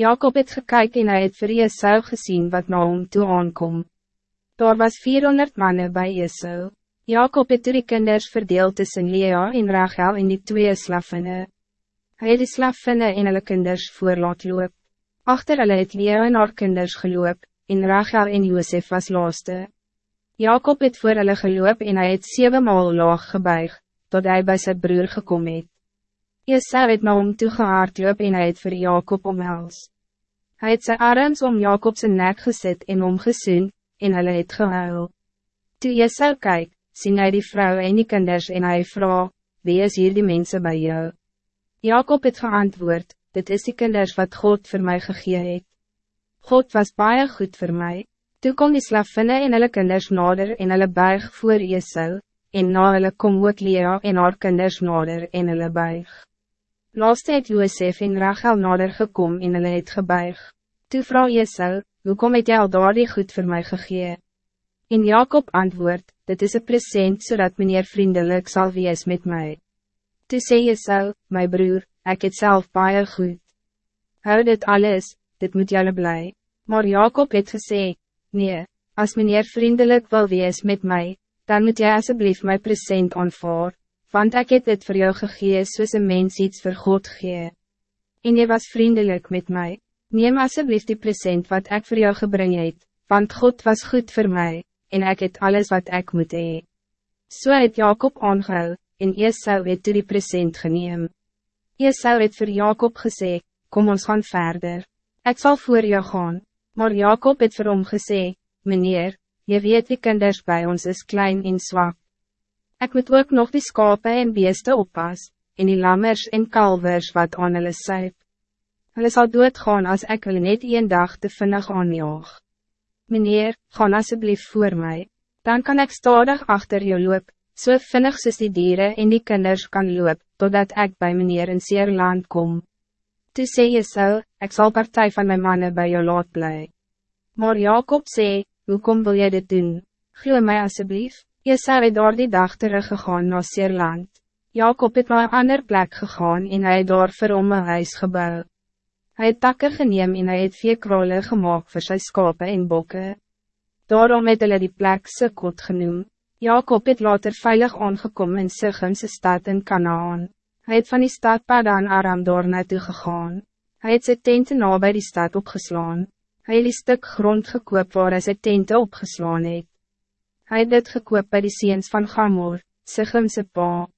Jacob het gekyk en hy het vir Esau gezien wat na hom toe aankom. Daar was 400 mannen bij Esau. Jacob het die kinders verdeeld tussen Lea en Rachel en die twee slaffinne. Hy het die slaffinne en hulle kinders voor laat loop. Achter hulle het Lea en haar kinders geloop, en Rachel en Josef was laaste. Jacob het voor hulle geloop en hy het zevenmaal laag gebuig, tot hij bij zijn broer gekom het. Esau het na hom toe gehaardloop en hy het vir Jacob omhels. Hij het sy arms om Jacob zijn nek gezet en omgesoen, en hulle het gehuil. Toe Esau kyk, sien hy die vrou en die kinders en hy vraag, wie is hier die mensen bij jou? Jacob het geantwoord, dit is die kinders wat God voor mij gegee het. God was baie goed voor mij. Toe kom die slavinne en hulle kinders nader en hulle buig voor Esau, en na hulle kom ook Lea en haar kinders nader en hulle buig. Laaste het Joosef en Rachel nader gekom en hulle het gebuig. Toe vrou Esau, hoe kom het jy al daar die goed voor mij gegee? En Jacob antwoord, dit is een present zodat meneer vriendelijk zal wees met mij. Toe sê Esau, my broer, ek het self baie goed. Hou dit alles, dit moet jylle blij. Maar Jacob het gesê, nee, als meneer vriendelijk wil wees met mij, dan moet jy alsjeblieft mijn present aanvaar, want ik het dit voor jou gegee soos een mens iets voor God gee. En jy was vriendelijk met mij, neem alsjeblieft die present wat ik voor jou gebring het, want God was goed voor mij en ik het alles wat ik moet hee. So het Jacob aangehou, en Esau het toe die present geneem. Esau het vir Jacob gesê, kom ons gaan verder. Ik zal voor jou gaan, maar Jacob het vir hom gesê, meneer, je weet die kinders bij ons is klein en zwak. Ik moet ook nog die skape en beeste oppas, en die lammers en kalvers wat aan hulle syp. Hulle sal doodgaan als ik hulle net een dag te vinnig aanjaag meneer, gaan alsjeblieft voor mij. Dan kan ik stadig achter je loop, so vinnig soos die dieren en die kinders kan loop, totdat ik bij meneer in zeer land kom. Toe sê so, ek sal partij van mijn mannen bij jou laat bly. Maar Jacob sê, hoekom wil jy dit doen? Glo my alsjeblieft, jy sou het door die dag teruggegaan na Seerland. Jacob het na een ander plek gegaan en hy het daar vir hom een huis gebouw. Hij het takke geneem en hy het vier krole gemaakt voor sy skape en bokke. Daarom het hulle die plek Sukkot genoem. Jacob het later veilig aangekom in Sigimse stad in Kanaan. Hij het van die stad Padan Aram door naartoe gegaan. Hij het sy tente na by die stad opgeslaan. Hij het die stuk grond gekoop waar hy sy tente opgeslaan het. Hij het dit gekoop bij die seens van Gamor, Sigimse pa.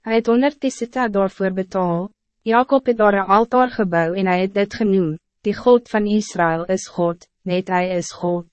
Hij het honderd kisita daarvoor betaal. Jacob het daar een altaar gebouw en hij het dit genoemd, die God van Israël is God, net hij is God.